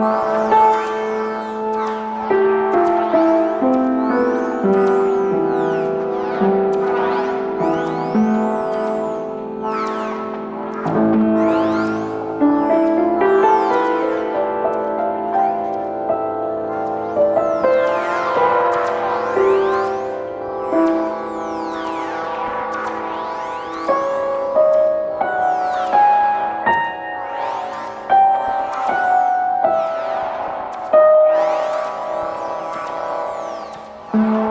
Bye. Mm-hmm.